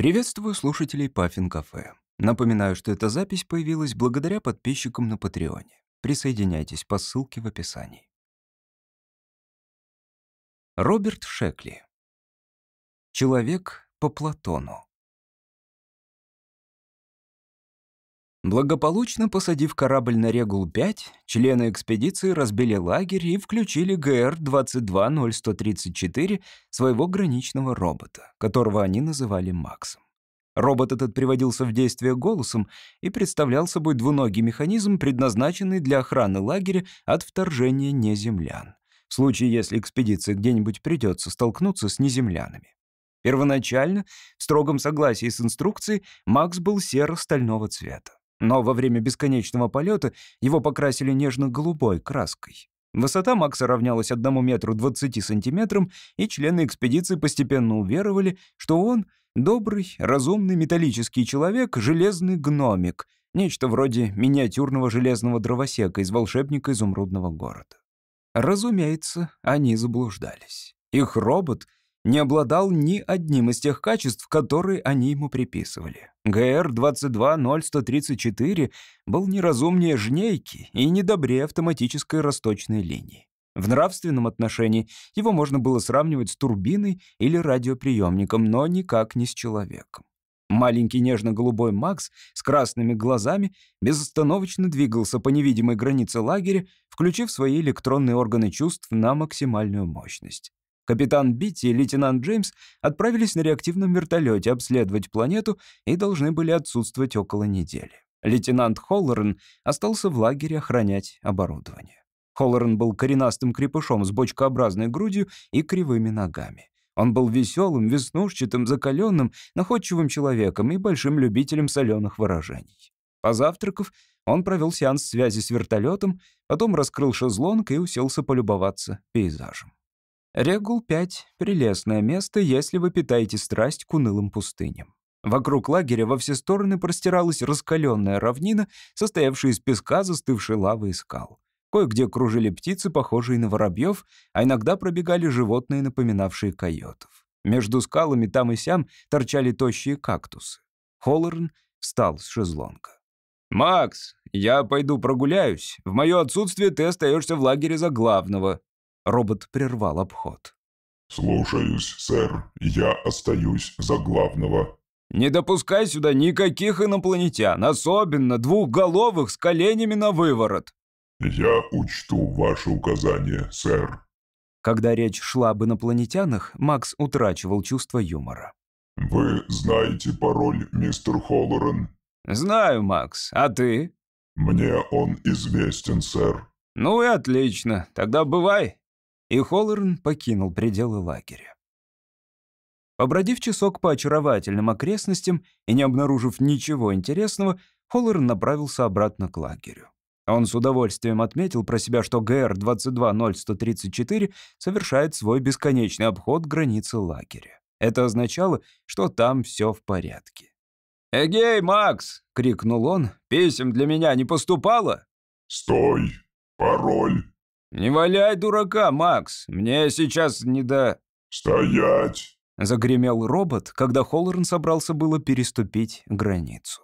Приветствую слушателей Паффин Кафе. Напоминаю, что эта запись появилась благодаря подписчикам на Патреоне. Присоединяйтесь по ссылке в описании. Роберт Шекли. Человек по Платону. Благополучно посадив корабль на Регул-5, члены экспедиции разбили лагерь и включили ГР-22-0134 своего граничного робота, которого они называли Максом. Робот этот приводился в действие голосом и представлял собой двуногий механизм, предназначенный для охраны лагеря от вторжения неземлян, в случае, если экспедиции где-нибудь придется столкнуться с неземлянами. Первоначально, в строгом согласии с инструкцией, Макс был серо-стального цвета. Но во время бесконечного полета его покрасили нежно-голубой краской. Высота Макса равнялась одному метру 20 сантиметрам, и члены экспедиции постепенно уверовали, что он — добрый, разумный металлический человек, железный гномик, нечто вроде миниатюрного железного дровосека из волшебника изумрудного города. Разумеется, они заблуждались. Их робот — не обладал ни одним из тех качеств, которые они ему приписывали. ГР-22-0134 был неразумнее жнейки и недобрее автоматической расточной линии. В нравственном отношении его можно было сравнивать с турбиной или радиоприемником, но никак не с человеком. Маленький нежно-голубой Макс с красными глазами безостановочно двигался по невидимой границе лагеря, включив свои электронные органы чувств на максимальную мощность. Капитан Битти и лейтенант Джеймс отправились на реактивном вертолете обследовать планету и должны были отсутствовать около недели. Лейтенант Холлорен остался в лагере охранять оборудование. Холлорен был коренастым крепышом с бочкообразной грудью и кривыми ногами. Он был веселым, веснушчатым, закаленным, находчивым человеком и большим любителем соленых выражений. Позавтракав, он провел сеанс связи с вертолетом, потом раскрыл шезлонг и уселся полюбоваться пейзажем. Регул-5 — прелестное место, если вы питаете страсть к унылым пустыням. Вокруг лагеря во все стороны простиралась раскаленная равнина, состоявшая из песка, застывшей лавы и скал. Кое-где кружили птицы, похожие на воробьев, а иногда пробегали животные, напоминавшие койотов. Между скалами там и сям торчали тощие кактусы. Холлорн встал с шезлонга. «Макс, я пойду прогуляюсь. В мое отсутствие ты остаешься в лагере за главного. Робот прервал обход. «Слушаюсь, сэр. Я остаюсь за главного». «Не допускай сюда никаких инопланетян, особенно двухголовых с коленями на выворот». «Я учту ваши указания, сэр». Когда речь шла об инопланетянах, Макс утрачивал чувство юмора. «Вы знаете пароль, мистер Холлорен?» «Знаю, Макс. А ты?» «Мне он известен, сэр». «Ну и отлично. Тогда бывай и Холлорн покинул пределы лагеря. Побродив часок по очаровательным окрестностям и не обнаружив ничего интересного, Холлорн направился обратно к лагерю. Он с удовольствием отметил про себя, что ГР-220134 совершает свой бесконечный обход границы лагеря. Это означало, что там все в порядке. «Эгей, Макс!» — крикнул он. «Писем для меня не поступало?» «Стой! Пароль!» «Не валяй дурака, Макс, мне сейчас не до...» «Стоять!» — загремел робот, когда Холлорн собрался было переступить границу.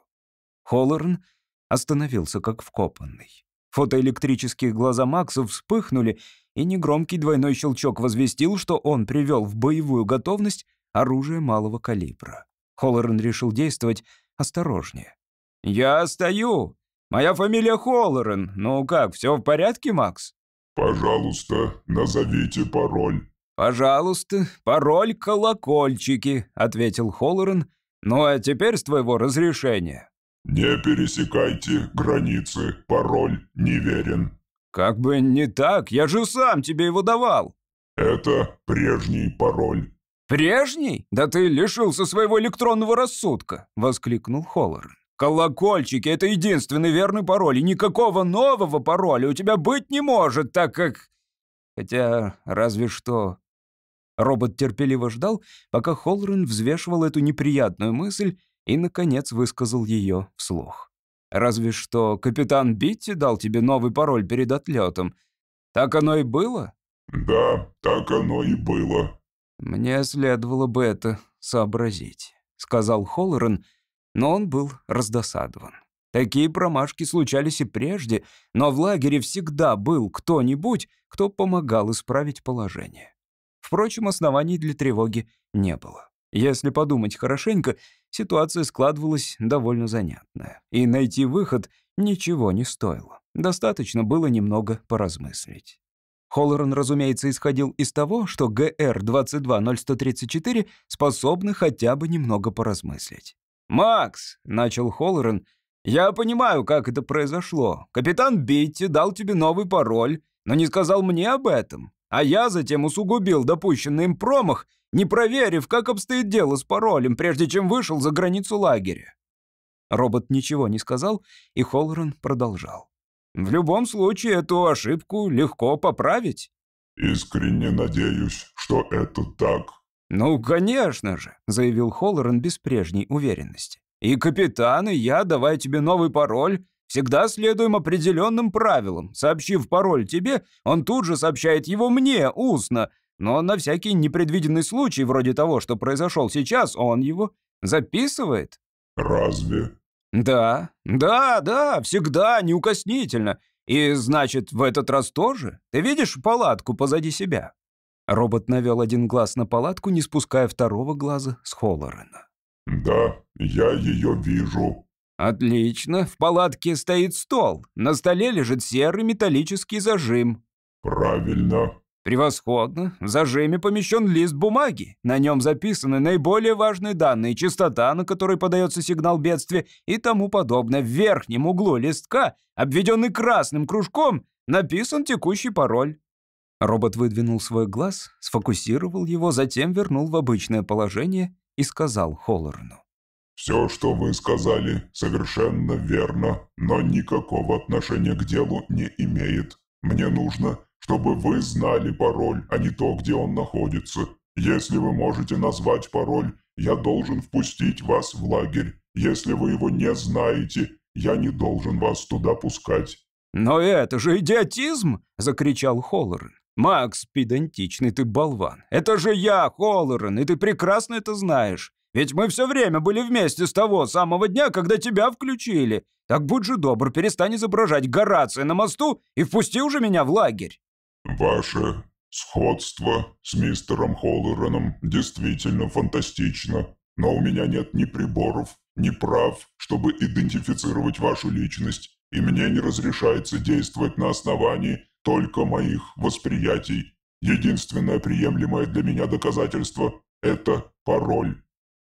Холлорн остановился как вкопанный. Фотоэлектрические глаза Макса вспыхнули, и негромкий двойной щелчок возвестил, что он привел в боевую готовность оружие малого калибра. Холлорн решил действовать осторожнее. «Я стою! Моя фамилия Холлорен. Ну как, все в порядке, Макс?» «Пожалуйста, назовите пароль». «Пожалуйста, пароль колокольчики», — ответил Холлорен. «Ну а теперь с твоего разрешения». «Не пересекайте границы, пароль неверен». «Как бы не так, я же сам тебе его давал». «Это прежний пароль». «Прежний? Да ты лишился своего электронного рассудка!» — воскликнул Холлорен. Колокольчики — это единственный верный пароль, и никакого нового пароля у тебя быть не может, так как... Хотя, разве что... Робот терпеливо ждал, пока Холрен взвешивал эту неприятную мысль и, наконец, высказал ее вслух. «Разве что капитан Битти дал тебе новый пароль перед отлетом. Так оно и было?» «Да, так оно и было». «Мне следовало бы это сообразить». — сказал Холлорен, но он был раздосадован. Такие промашки случались и прежде, но в лагере всегда был кто-нибудь, кто помогал исправить положение. Впрочем, оснований для тревоги не было. Если подумать хорошенько, ситуация складывалась довольно занятная, и найти выход ничего не стоило. Достаточно было немного поразмыслить. Холлоран, разумеется, исходил из того, что ГР-22-0134 способны хотя бы немного поразмыслить. «Макс», — начал Холлоран, — «я понимаю, как это произошло. Капитан Битти дал тебе новый пароль, но не сказал мне об этом. А я затем усугубил допущенный им промах, не проверив, как обстоит дело с паролем, прежде чем вышел за границу лагеря». Робот ничего не сказал, и Холлоран продолжал. В любом случае, эту ошибку легко поправить. Искренне надеюсь, что это так. Ну, конечно же, заявил Холлоран без прежней уверенности. И капитан, и я, давая тебе новый пароль, всегда следуем определенным правилам. Сообщив пароль тебе, он тут же сообщает его мне, устно, но на всякий непредвиденный случай, вроде того, что произошел сейчас, он его записывает. Разве? «Да, да, да, всегда, неукоснительно. И значит, в этот раз тоже? Ты видишь палатку позади себя?» Робот навел один глаз на палатку, не спуская второго глаза с Холлорена. «Да, я ее вижу». «Отлично. В палатке стоит стол. На столе лежит серый металлический зажим». «Правильно. Превосходно. В зажиме помещен лист бумаги. На нем записаны наиболее важные данные, частота, на которой подается сигнал бедствия и тому подобное. В верхнем углу листка, обведенный красным кружком, написан текущий пароль. Робот выдвинул свой глаз, сфокусировал его, затем вернул в обычное положение и сказал Холлорну. «Все, что вы сказали, совершенно верно, но никакого отношения к делу не имеет. Мне нужно чтобы вы знали пароль, а не то, где он находится. Если вы можете назвать пароль, я должен впустить вас в лагерь. Если вы его не знаете, я не должен вас туда пускать». «Но это же идиотизм!» — закричал Холлорен. «Макс, педантичный ты болван. Это же я, Холлорен, и ты прекрасно это знаешь. Ведь мы все время были вместе с того самого дня, когда тебя включили. Так будь же добр, перестань изображать Горация на мосту и впусти уже меня в лагерь». «Ваше сходство с мистером Холлереном действительно фантастично, но у меня нет ни приборов, ни прав, чтобы идентифицировать вашу личность, и мне не разрешается действовать на основании только моих восприятий. Единственное приемлемое для меня доказательство — это пароль».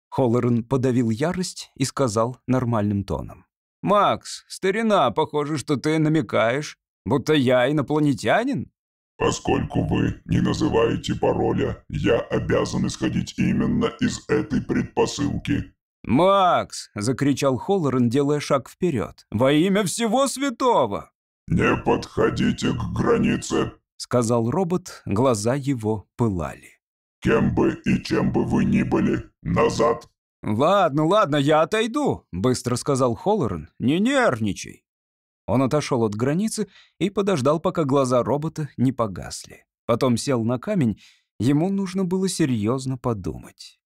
Холлерен подавил ярость и сказал нормальным тоном. «Макс, старина, похоже, что ты намекаешь, будто я инопланетянин?» Поскольку вы не называете пароля, я обязан исходить именно из этой предпосылки». «Макс!» — закричал Холлорен, делая шаг вперед. «Во имя всего святого!» «Не подходите к границе!» — сказал робот, глаза его пылали. «Кем бы и чем бы вы ни были, назад!» «Ладно, ладно, я отойду», — быстро сказал Холлорен. «Не нервничай». Он отошел от границы и подождал, пока глаза робота не погасли. Потом сел на камень, ему нужно было серьезно подумать.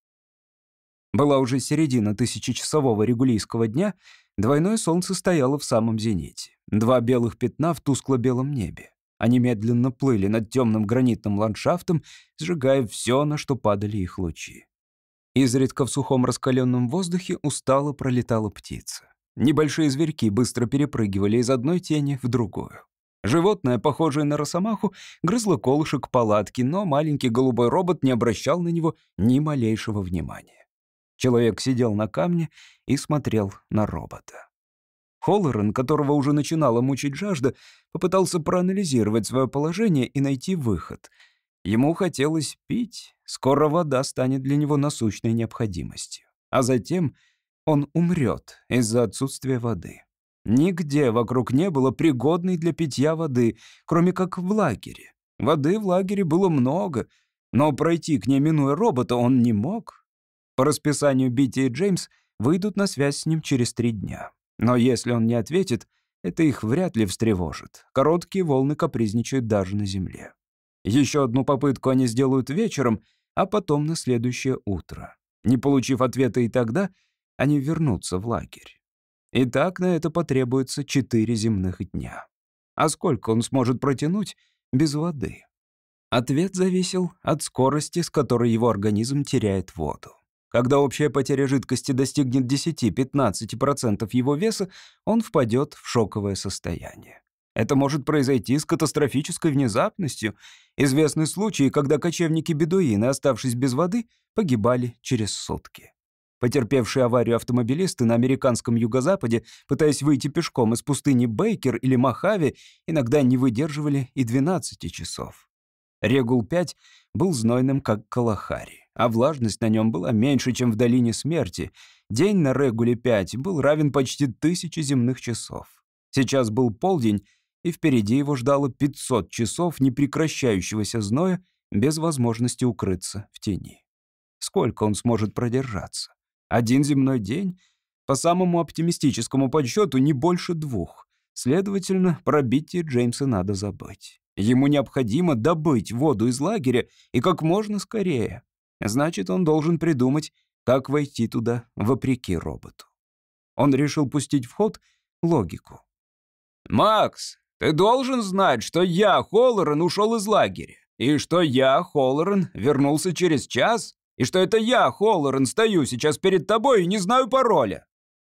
Была уже середина тысячечасового регулийского дня, двойное солнце стояло в самом зените. Два белых пятна в тускло-белом небе. Они медленно плыли над темным гранитным ландшафтом, сжигая все, на что падали их лучи. Изредка в сухом раскаленном воздухе устало пролетала птица. Небольшие зверьки быстро перепрыгивали из одной тени в другую. Животное, похожее на росомаху, грызло колышек палатки, но маленький голубой робот не обращал на него ни малейшего внимания. Человек сидел на камне и смотрел на робота. Холлорен, которого уже начинала мучить жажда, попытался проанализировать свое положение и найти выход. Ему хотелось пить, скоро вода станет для него насущной необходимостью. А затем он умрет из-за отсутствия воды. Нигде вокруг не было пригодной для питья воды, кроме как в лагере. Воды в лагере было много, но пройти к ней, минуя робота, он не мог. По расписанию Битти и Джеймс выйдут на связь с ним через три дня. Но если он не ответит, это их вряд ли встревожит. Короткие волны капризничают даже на земле. Еще одну попытку они сделают вечером, а потом на следующее утро. Не получив ответа и тогда, они вернутся в лагерь. И так на это потребуется четыре земных дня. А сколько он сможет протянуть без воды? Ответ зависел от скорости, с которой его организм теряет воду. Когда общая потеря жидкости достигнет 10-15% его веса, он впадет в шоковое состояние. Это может произойти с катастрофической внезапностью. Известны случаи, когда кочевники-бедуины, оставшись без воды, погибали через сутки. Потерпевшие аварию автомобилисты на американском юго-западе, пытаясь выйти пешком из пустыни Бейкер или Мохаве, иногда не выдерживали и 12 часов. Регул-5 был знойным, как Калахари, а влажность на нем была меньше, чем в Долине Смерти. День на Регуле-5 был равен почти тысяче земных часов. Сейчас был полдень, и впереди его ждало 500 часов непрекращающегося зноя без возможности укрыться в тени. Сколько он сможет продержаться? Один земной день? По самому оптимистическому подсчету, не больше двух. Следовательно, пробитие Джеймса надо забыть. Ему необходимо добыть воду из лагеря и как можно скорее. Значит, он должен придумать, как войти туда вопреки роботу. Он решил пустить в ход логику. «Макс, ты должен знать, что я, Холлорен, ушел из лагеря, и что я, Холлорен, вернулся через час, и что это я, Холлорен, стою сейчас перед тобой и не знаю пароля».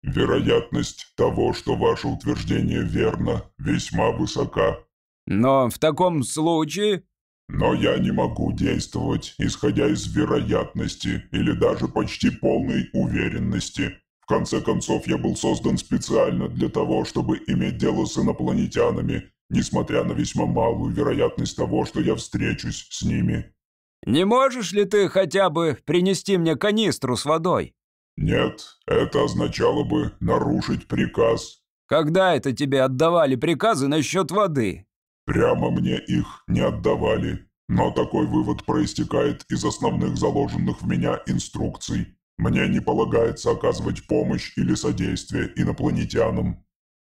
«Вероятность того, что ваше утверждение верно, весьма высока». «Но в таком случае...» «Но я не могу действовать, исходя из вероятности или даже почти полной уверенности конце концов, я был создан специально для того, чтобы иметь дело с инопланетянами, несмотря на весьма малую вероятность того, что я встречусь с ними. Не можешь ли ты хотя бы принести мне канистру с водой? Нет, это означало бы нарушить приказ. Когда это тебе отдавали приказы насчет воды? Прямо мне их не отдавали. Но такой вывод проистекает из основных заложенных в меня инструкций. Мне не полагается оказывать помощь или содействие инопланетянам».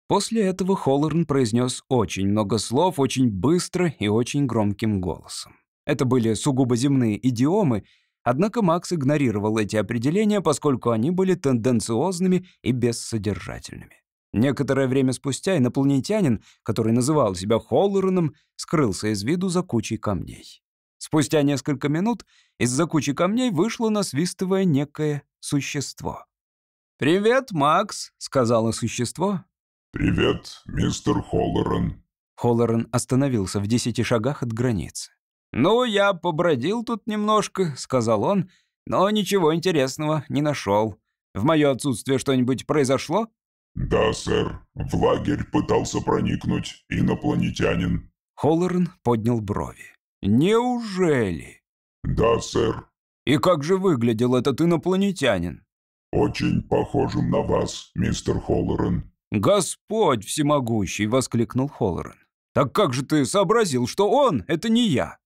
После этого Холлорн произнес очень много слов, очень быстро и очень громким голосом. Это были сугубо земные идиомы, однако Макс игнорировал эти определения, поскольку они были тенденциозными и бессодержательными. Некоторое время спустя инопланетянин, который называл себя Холлораном, скрылся из виду за кучей камней. Спустя несколько минут из-за кучи камней вышло насвистывая некое существо. «Привет, Макс», — сказала существо. «Привет, мистер Холлоран». Холлоран остановился в десяти шагах от границы. «Ну, я побродил тут немножко», — сказал он, «но ничего интересного не нашел. В мое отсутствие что-нибудь произошло?» «Да, сэр. В лагерь пытался проникнуть инопланетянин». Холлоран поднял брови. «Неужели?» «Да, сэр». «И как же выглядел этот инопланетянин?» «Очень похожим на вас, мистер Холлорен». «Господь всемогущий!» — воскликнул Холлорен. «Так как же ты сообразил, что он — это не я?»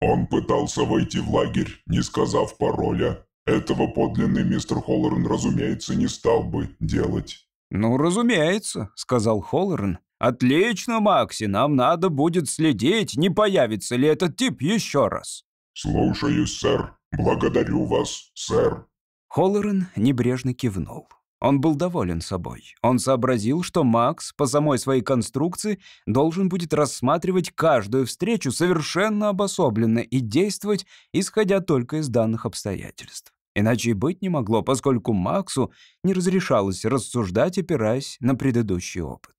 «Он пытался войти в лагерь, не сказав пароля. Этого подлинный мистер Холлорен, разумеется, не стал бы делать». «Ну, разумеется», — сказал Холлорен. «Отлично, Макси, нам надо будет следить, не появится ли этот тип еще раз». «Слушаюсь, сэр. Благодарю вас, сэр». Холлорен небрежно кивнул. Он был доволен собой. Он сообразил, что Макс по самой своей конструкции должен будет рассматривать каждую встречу совершенно обособленно и действовать, исходя только из данных обстоятельств. Иначе и быть не могло, поскольку Максу не разрешалось рассуждать, опираясь на предыдущий опыт.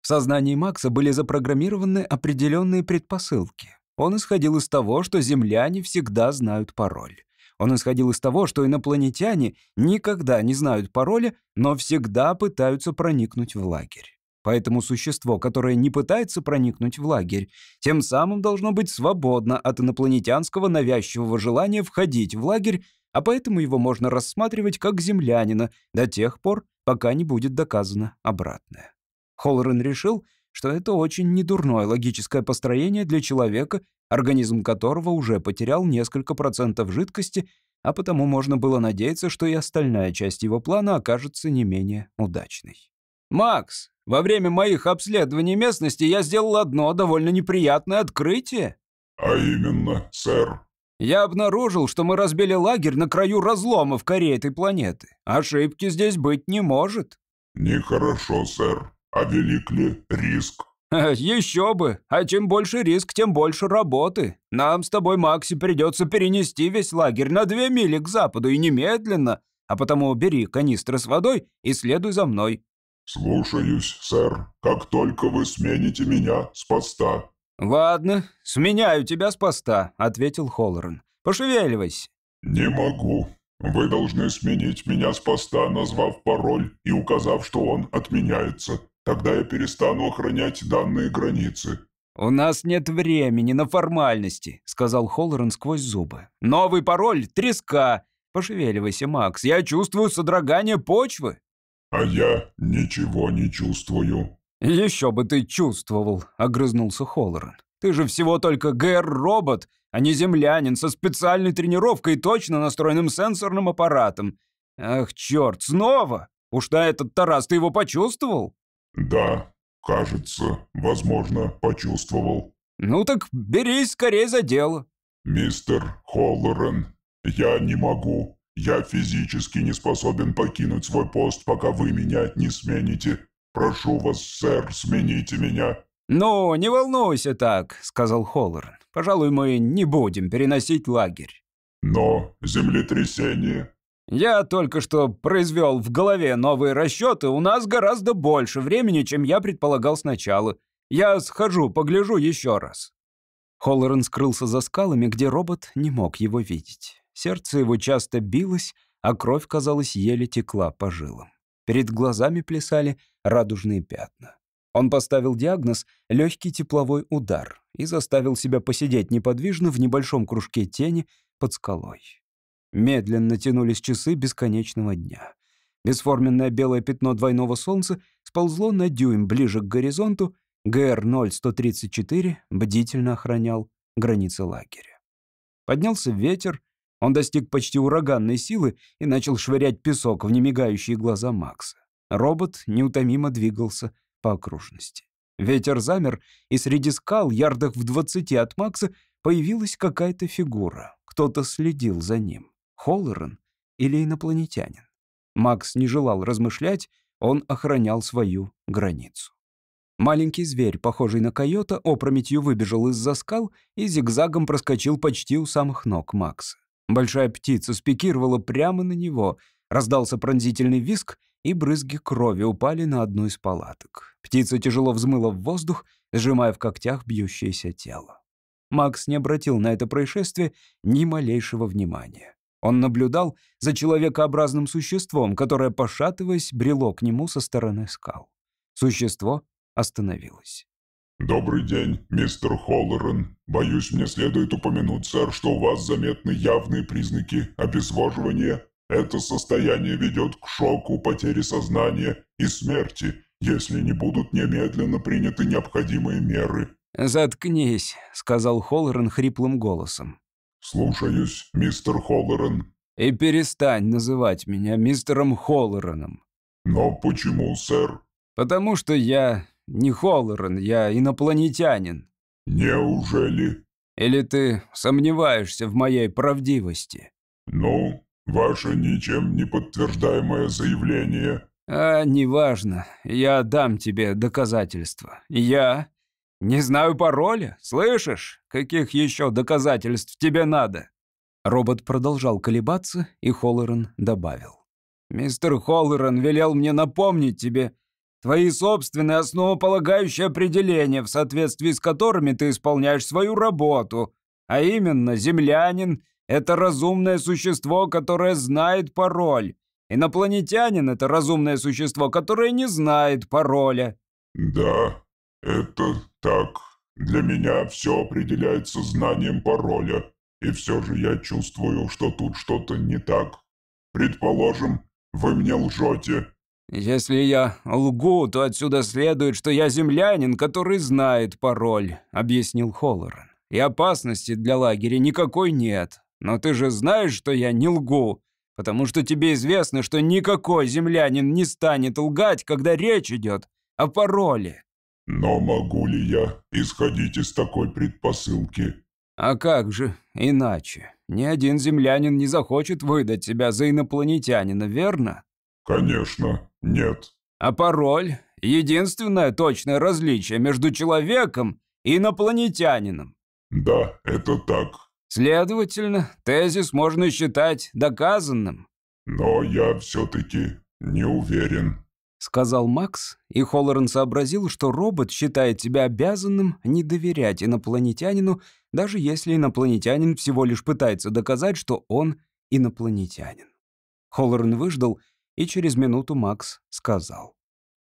В сознании Макса были запрограммированы определенные предпосылки. Он исходил из того, что земляне всегда знают пароль. Он исходил из того, что инопланетяне никогда не знают пароля, но всегда пытаются проникнуть в лагерь. Поэтому существо, которое не пытается проникнуть в лагерь, тем самым должно быть свободно от инопланетянского навязчивого желания входить в лагерь, а поэтому его можно рассматривать как землянина до тех пор, пока не будет доказано обратное. Холлорен решил, что это очень недурное логическое построение для человека, организм которого уже потерял несколько процентов жидкости, а потому можно было надеяться, что и остальная часть его плана окажется не менее удачной. «Макс, во время моих обследований местности я сделал одно довольно неприятное открытие». «А именно, сэр?» Я обнаружил, что мы разбили лагерь на краю разлома в коре этой планеты. Ошибки здесь быть не может». «Нехорошо, сэр. А велик ли риск?» «Еще бы! А чем больше риск, тем больше работы. Нам с тобой, Макси, придется перенести весь лагерь на две мили к западу и немедленно. А потому бери канистры с водой и следуй за мной». «Слушаюсь, сэр. Как только вы смените меня с поста». «Ладно, сменяю тебя с поста», — ответил Холлоран. «Пошевеливайся». «Не могу. Вы должны сменить меня с поста, назвав пароль и указав, что он отменяется. Тогда я перестану охранять данные границы». «У нас нет времени на формальности», — сказал Холлоран сквозь зубы. «Новый пароль — треска. Пошевеливайся, Макс, я чувствую содрогание почвы». «А я ничего не чувствую». «Еще бы ты чувствовал», — огрызнулся Холлоран. «Ты же всего только ГР-робот, а не землянин со специальной тренировкой и точно настроенным сенсорным аппаратом. Ах, черт, снова! Уж на этот Тарас ты его почувствовал?» «Да, кажется, возможно, почувствовал». «Ну так берись скорее за дело». «Мистер Холлорен, я не могу. Я физически не способен покинуть свой пост, пока вы меня не смените. Прошу вас, сэр, смените меня». «Ну, не волнуйся так», — сказал Холлорен. «Пожалуй, мы не будем переносить лагерь». «Но землетрясение...» Я только что произвел в голове новые расчеты. У нас гораздо больше времени, чем я предполагал сначала. Я схожу, погляжу еще раз». Холлорен скрылся за скалами, где робот не мог его видеть. Сердце его часто билось, а кровь, казалось, еле текла по жилам. Перед глазами плясали радужные пятна. Он поставил диагноз «легкий тепловой удар» и заставил себя посидеть неподвижно в небольшом кружке тени под скалой. Медленно тянулись часы бесконечного дня. Бесформенное белое пятно двойного солнца сползло на дюйм ближе к горизонту, ГР-0134 бдительно охранял границы лагеря. Поднялся ветер, он достиг почти ураганной силы и начал швырять песок в немигающие глаза Макса. Робот неутомимо двигался по окружности. Ветер замер, и среди скал, ярдах в двадцати от Макса, появилась какая-то фигура. Кто-то следил за ним. Холлоран или инопланетянин. Макс не желал размышлять, он охранял свою границу. Маленький зверь, похожий на койота, опрометью выбежал из-за скал и зигзагом проскочил почти у самых ног Макса. Большая птица спикировала прямо на него, раздался пронзительный виск, и брызги крови упали на одну из палаток. Птица тяжело взмыла в воздух, сжимая в когтях бьющееся тело. Макс не обратил на это происшествие ни малейшего внимания. Он наблюдал за человекообразным существом, которое, пошатываясь, брело к нему со стороны скал. Существо остановилось. «Добрый день, мистер Холлорен. Боюсь, мне следует упомянуть, сэр, что у вас заметны явные признаки обезвоживания. Это состояние ведет к шоку, потере сознания и смерти, если не будут немедленно приняты необходимые меры». «Заткнись», — сказал Холлорен хриплым голосом. «Слушаюсь, мистер Холлорен». «И перестань называть меня мистером Холлореном». «Но почему, сэр?» «Потому что я не Холлорен, я инопланетянин». «Неужели?» «Или ты сомневаешься в моей правдивости?» «Ну, ваше ничем не подтверждаемое заявление». «А, неважно. Я дам тебе доказательства. Я не знаю пароля, слышишь? Каких еще доказательств тебе надо?» Робот продолжал колебаться, и Холлоран добавил. «Мистер Холлоран велел мне напомнить тебе твои собственные основополагающие определения, в соответствии с которыми ты исполняешь свою работу, а именно, землянин — это разумное существо, которое знает пароль. Инопланетянин — это разумное существо, которое не знает пароля». «Да, это так. Для меня все определяется знанием пароля, и все же я чувствую, что тут что-то не так. Предположим, вы мне лжете». «Если я лгу, то отсюда следует, что я землянин, который знает пароль», — объяснил Холлоран. «И опасности для лагеря никакой нет. Но ты же знаешь, что я не лгу, потому что тебе известно, что никакой землянин не станет лгать, когда речь идет о пароле». «Но могу ли я исходить из такой предпосылки?» А как же иначе? Ни один землянин не захочет выдать себя за инопланетянина, верно? Конечно, нет. А пароль — единственное точное различие между человеком и инопланетянином. Да, это так. Следовательно, тезис можно считать доказанным. Но я все-таки не уверен. Сказал Макс, и Холлоран сообразил, что робот считает себя обязанным не доверять инопланетянину, даже если инопланетянин всего лишь пытается доказать, что он инопланетянин. Холлоран выждал, и через минуту Макс сказал.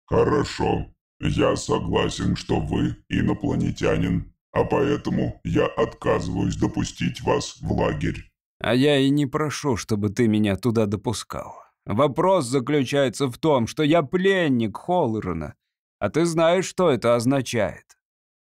«Хорошо, я согласен, что вы инопланетянин, а поэтому я отказываюсь допустить вас в лагерь». «А я и не прошу, чтобы ты меня туда допускал. Вопрос заключается в том, что я пленник Холлорана, а ты знаешь, что это означает».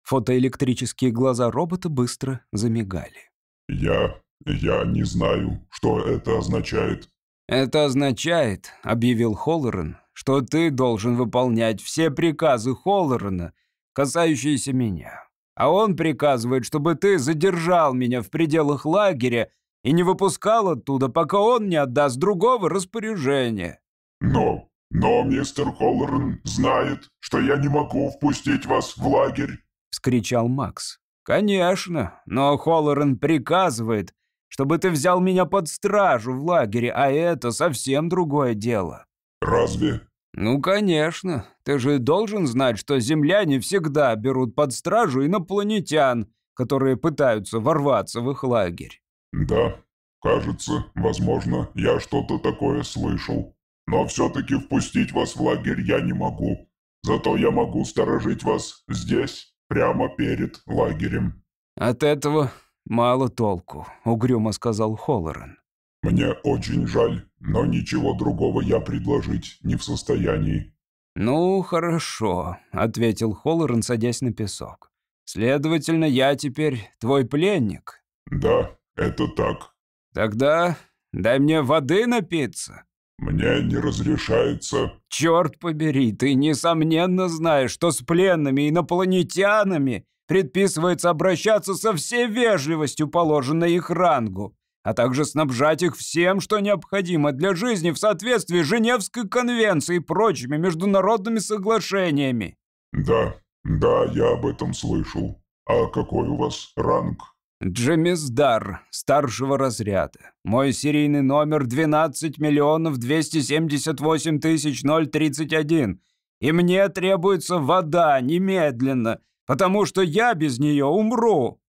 Фотоэлектрические глаза робота быстро замигали. «Я... я не знаю, что это означает». «Это означает, — объявил Холлоран, — что ты должен выполнять все приказы Холлорана, касающиеся меня. А он приказывает, чтобы ты задержал меня в пределах лагеря и не выпускал оттуда, пока он не отдаст другого распоряжения». «Но... но мистер Холлоран знает, что я не могу впустить вас в лагерь». — вскричал Макс. «Конечно, но Холлоран приказывает, чтобы ты взял меня под стражу в лагере, а это совсем другое дело». «Разве?» «Ну, конечно. Ты же должен знать, что земляне всегда берут под стражу инопланетян, которые пытаются ворваться в их лагерь». «Да, кажется, возможно, я что-то такое слышал. Но все-таки впустить вас в лагерь я не могу. Зато я могу сторожить вас здесь, прямо перед лагерем». «От этого мало толку», — угрюмо сказал Холлоран. «Мне очень жаль, но ничего другого я предложить не в состоянии». «Ну, хорошо», — ответил Холлоран, садясь на песок. «Следовательно, я теперь твой пленник». «Да, это так». «Тогда дай мне воды напиться». «Мне не разрешается...» «Черт побери, ты, несомненно, знаешь, что с пленными инопланетянами предписывается обращаться со всей вежливостью, положенной их рангу, а также снабжать их всем, что необходимо для жизни в соответствии с Женевской конвенцией и прочими международными соглашениями». «Да, да, я об этом слышал. А какой у вас ранг?» Джемиздар, старшего разряда. Мой серийный номер 12 миллионов 278 тысяч 031. И мне требуется вода немедленно, потому что я без нее умру».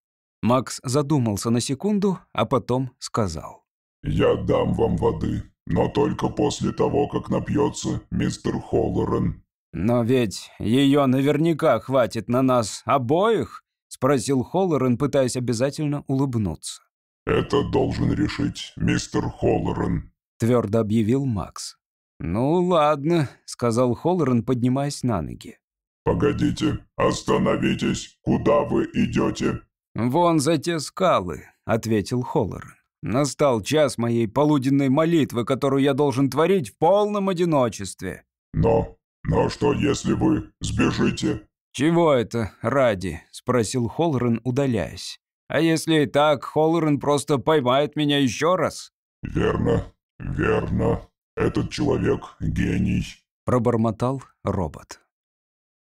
Макс задумался на секунду, а потом сказал. «Я дам вам воды, но только после того, как напьется мистер Холлорен». «Но ведь ее наверняка хватит на нас обоих», — спросил Холлорен, пытаясь обязательно улыбнуться. «Это должен решить мистер Холлорен», — твердо объявил Макс. «Ну ладно», — сказал Холлорен, поднимаясь на ноги. «Погодите, остановитесь, куда вы идете?» «Вон за те скалы», — ответил Холлорен. «Настал час моей полуденной молитвы, которую я должен творить в полном одиночестве». «Но, но что, если вы сбежите?» «Чего это ради?» — спросил Холлорен, удаляясь. «А если и так, Холлорен просто поймает меня еще раз?» «Верно, верно. Этот человек — гений», — пробормотал робот.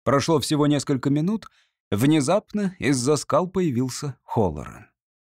Прошло всего несколько минут. Внезапно из-за скал появился Холлорен.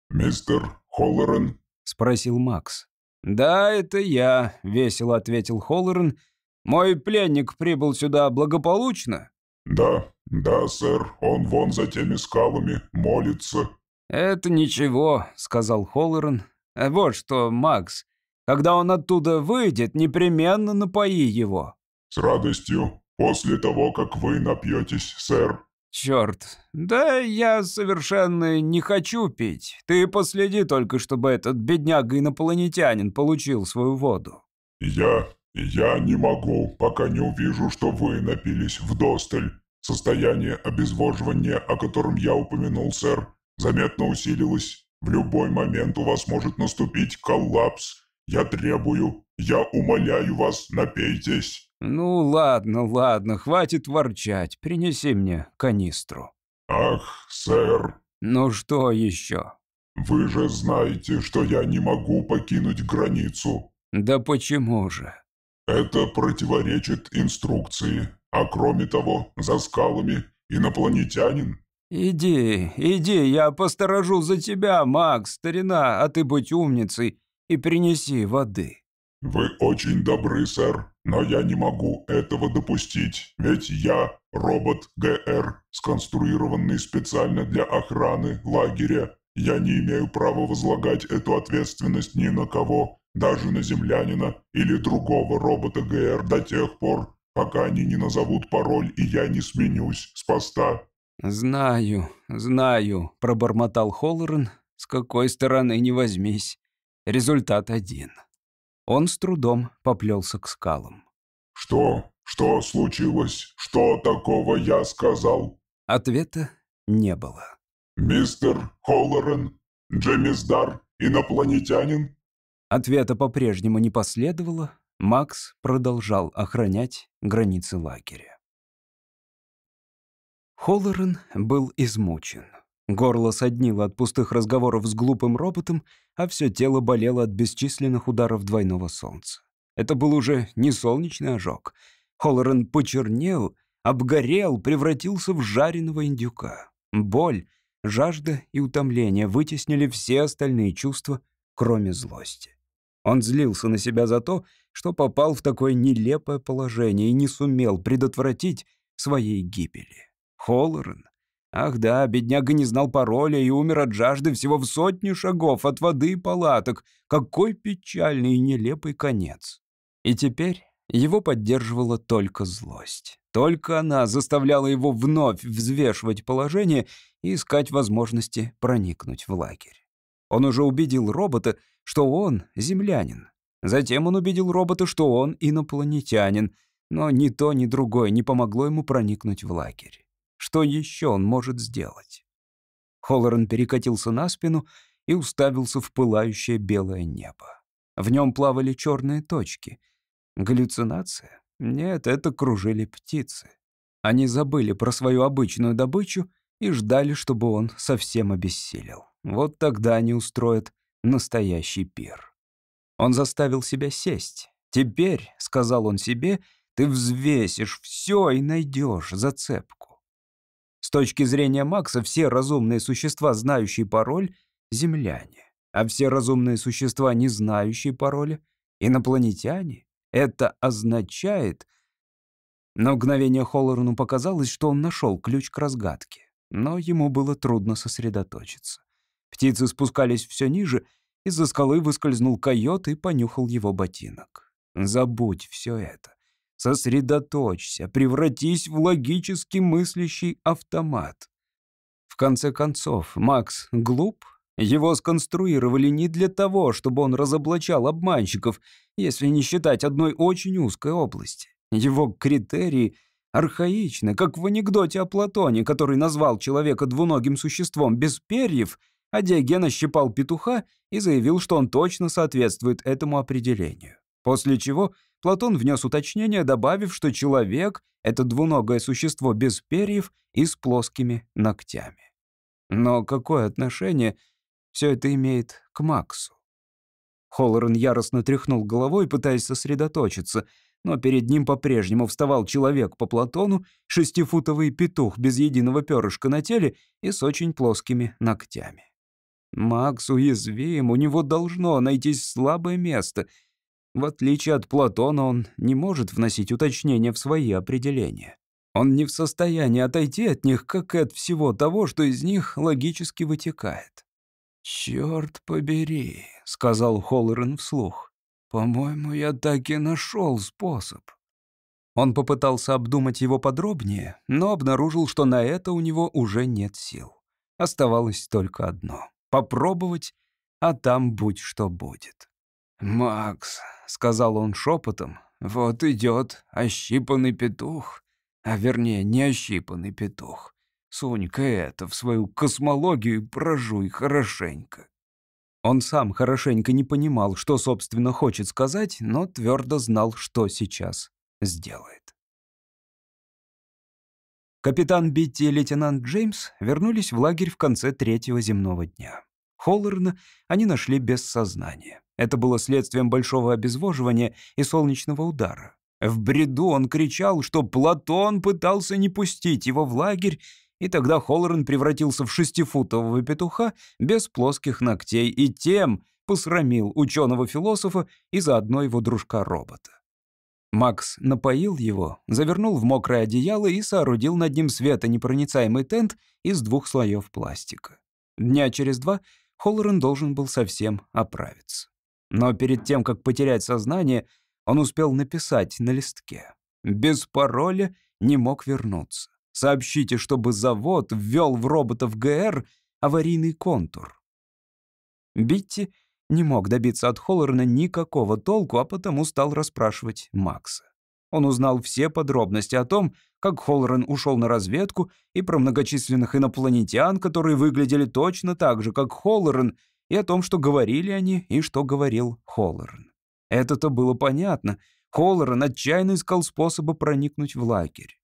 «Мистер Холлорен?» — спросил Макс. «Да, это я», — весело ответил Холлорен. «Мой пленник прибыл сюда благополучно?» «Да, да, сэр, он вон за теми скалами молится». «Это ничего», — сказал Холлорен. «Вот что, Макс, когда он оттуда выйдет, непременно напои его». «С радостью, после того, как вы напьетесь, сэр». «Черт, да я совершенно не хочу пить. Ты последи только, чтобы этот бедняга-инопланетянин получил свою воду». «Я... я не могу, пока не увижу, что вы напились вдосталь. Состояние обезвоживания, о котором я упомянул, сэр, заметно усилилось. В любой момент у вас может наступить коллапс. Я требую, я умоляю вас, напейтесь». «Ну ладно, ладно, хватит ворчать. Принеси мне канистру». «Ах, сэр». «Ну что еще?» Вы же знаете, что я не могу покинуть границу. Да почему же? Это противоречит инструкции. А кроме того, за скалами инопланетянин. Иди, иди, я посторожу за тебя, Макс, старина, а ты будь умницей и принеси воды. Вы очень добры, сэр, но я не могу этого допустить, ведь я робот ГР, сконструированный специально для охраны лагеря. Я не имею права возлагать эту ответственность ни на кого, даже на землянина или другого робота ГР до тех пор, пока они не назовут пароль и я не сменюсь с поста». «Знаю, знаю», — пробормотал Холлорен, — «с какой стороны не возьмись. Результат один». Он с трудом поплелся к скалам. «Что? Что случилось? Что такого я сказал?» Ответа не было. «Мистер Холлорен? Джемиздар? Инопланетянин?» Ответа по-прежнему не последовало. Макс продолжал охранять границы лагеря. Холлорен был измучен. Горло соднило от пустых разговоров с глупым роботом, а все тело болело от бесчисленных ударов двойного солнца. Это был уже не солнечный ожог. Холлорен почернел, обгорел, превратился в жареного индюка. Боль, жажда и утомление вытеснили все остальные чувства, кроме злости. Он злился на себя за то, что попал в такое нелепое положение и не сумел предотвратить своей гибели. Холлорен. Ах да, бедняга не знал пароля и умер от жажды всего в сотни шагов от воды и палаток. Какой печальный и нелепый конец. И теперь его поддерживала только злость. Только она заставляла его вновь взвешивать положение и искать возможности проникнуть в лагерь. Он уже убедил робота, что он землянин. Затем он убедил робота, что он инопланетянин, но ни то, ни другое не помогло ему проникнуть в лагерь. Что еще он может сделать? Холлоран перекатился на спину и уставился в пылающее белое небо. В нем плавали черные точки. Галлюцинация? Нет, это кружили птицы. Они забыли про свою обычную добычу и ждали, чтобы он совсем обессилел. Вот тогда они устроят настоящий пир. Он заставил себя сесть. «Теперь», — сказал он себе, — «ты взвесишь все и найдешь зацепку». Точки зрения Макса, все разумные существа, знающие пароль, — земляне. А все разумные существа, не знающие пароля, — инопланетяне. Это означает... На мгновение Холлорну показалось, что он нашел ключ к разгадке. Но ему было трудно сосредоточиться. Птицы спускались все ниже, из-за скалы выскользнул койот и понюхал его ботинок. Забудь все это. Сосредоточься, превратись в логически мыслящий автомат. В конце концов, Макс глуп. Его сконструировали не для того, чтобы он разоблачал обманщиков, если не считать одной очень узкой области. Его критерии архаичны, как в анекдоте о Платоне, который назвал человека двуногим существом без перьев — а Диоген ощипал петуха и заявил, что он точно соответствует этому определению. После чего Платон внес уточнение, добавив, что человек — это двуногое существо без перьев и с плоскими ногтями. Но какое отношение все это имеет к Максу? Холлорен яростно тряхнул головой, пытаясь сосредоточиться, но перед ним по-прежнему вставал человек по Платону, шестифутовый петух без единого перышка на теле и с очень плоскими ногтями. Макс уязвим, у него должно найтись слабое место. В отличие от Платона, он не может вносить уточнения в свои определения. Он не в состоянии отойти от них, как и от всего того, что из них логически вытекает. «Черт побери», — сказал Холлорен вслух. «По-моему, я так и нашел способ». Он попытался обдумать его подробнее, но обнаружил, что на это у него уже нет сил. Оставалось только одно попробовать, а там будь что будет. «Макс», — сказал он шепотом, — «вот идет ощипанный петух, а вернее, не ощипанный петух. Сунь-ка это в свою космологию прожуй хорошенько». Он сам хорошенько не понимал, что, собственно, хочет сказать, но твердо знал, что сейчас сделает. Капитан Битти и лейтенант Джеймс вернулись в лагерь в конце третьего земного дня. Холлерна они нашли без сознания. Это было следствием большого обезвоживания и солнечного удара. В бреду он кричал, что Платон пытался не пустить его в лагерь, и тогда Холлорен превратился в шестифутового петуха без плоских ногтей и тем посрамил ученого-философа и заодно его дружка-робота. Макс напоил его, завернул в мокрое одеяло и соорудил над ним светонепроницаемый тент из двух слоев пластика. Дня через два Холлорен должен был совсем оправиться. Но перед тем, как потерять сознание, он успел написать на листке. Без пароля не мог вернуться. Сообщите, чтобы завод ввел в роботов ГР аварийный контур. Битти не мог добиться от Холлорна никакого толку, а потому стал расспрашивать Макса. Он узнал все подробности о том, как Холлорен ушел на разведку, и про многочисленных инопланетян, которые выглядели точно так же, как Холлорен, и о том, что говорили они и что говорил Холлорен. Это-то было понятно. Холлорен отчаянно искал способа проникнуть в лагерь.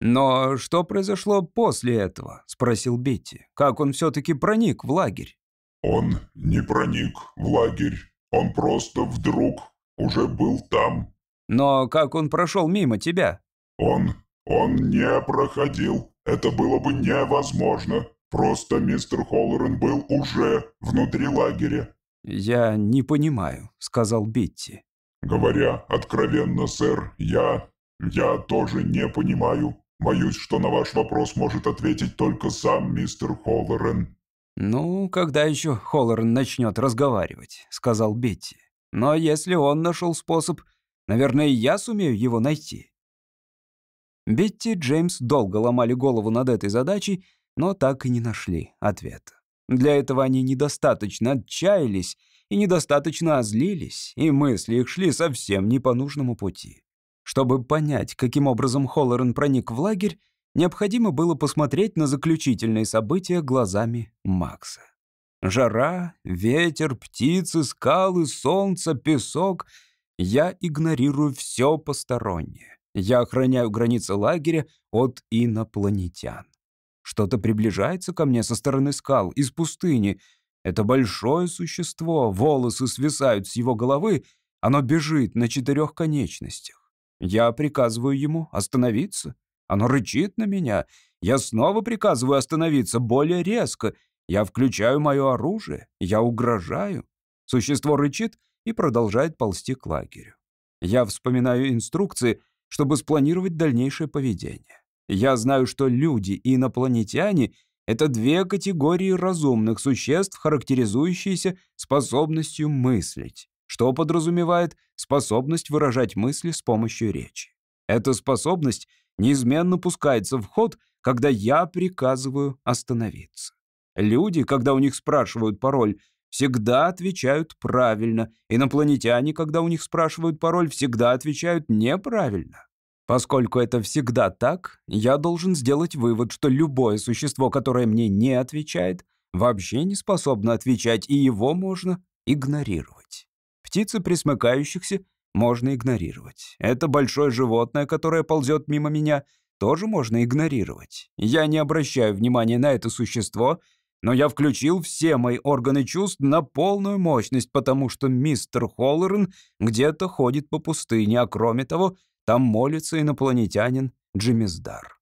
«Но что произошло после этого?» — спросил Бетти. «Как он все-таки проник в лагерь?» Он не проник в лагерь. Он просто вдруг уже был там. Но как он прошел мимо тебя? Он... он не проходил. Это было бы невозможно. Просто мистер Холлорен был уже внутри лагеря. «Я не понимаю», — сказал Битти. «Говоря откровенно, сэр, я... я тоже не понимаю. Боюсь, что на ваш вопрос может ответить только сам мистер Холлорен». «Ну, когда еще Холлорн начнет разговаривать», — сказал Бетти. «Но если он нашел способ, наверное, я сумею его найти». Бетти и Джеймс долго ломали голову над этой задачей, но так и не нашли ответа. Для этого они недостаточно отчаялись и недостаточно озлились, и мысли их шли совсем не по нужному пути. Чтобы понять, каким образом Холлорен проник в лагерь, необходимо было посмотреть на заключительные события глазами Макса. Жара, ветер, птицы, скалы, солнце, песок. Я игнорирую все постороннее. Я охраняю границы лагеря от инопланетян. Что-то приближается ко мне со стороны скал, из пустыни. Это большое существо, волосы свисают с его головы, оно бежит на четырех конечностях. Я приказываю ему остановиться. Оно рычит на меня. Я снова приказываю остановиться более резко. Я включаю мое оружие. Я угрожаю. Существо рычит и продолжает ползти к лагерю. Я вспоминаю инструкции, чтобы спланировать дальнейшее поведение. Я знаю, что люди и инопланетяне — это две категории разумных существ, характеризующиеся способностью мыслить, что подразумевает способность выражать мысли с помощью речи. Эта способность неизменно пускается в ход, когда я приказываю остановиться. Люди, когда у них спрашивают пароль, всегда отвечают правильно. Инопланетяне, когда у них спрашивают пароль, всегда отвечают неправильно. Поскольку это всегда так, я должен сделать вывод, что любое существо, которое мне не отвечает, вообще не способно отвечать, и его можно игнорировать. Птицы присмыкающихся можно игнорировать. Это большое животное, которое ползет мимо меня, тоже можно игнорировать. Я не обращаю внимания на это существо, но я включил все мои органы чувств на полную мощность, потому что мистер Холлорен где-то ходит по пустыне, а кроме того, там молится инопланетянин Джимиздар.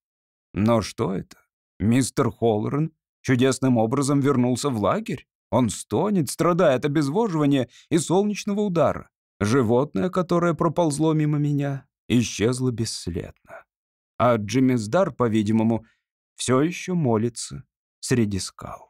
Но что это? Мистер Холлорен чудесным образом вернулся в лагерь? Он стонет, страдает от обезвоживания и солнечного удара. Животное, которое проползло мимо меня, исчезло бесследно. А Джиммиздар, по-видимому, все еще молится среди скал.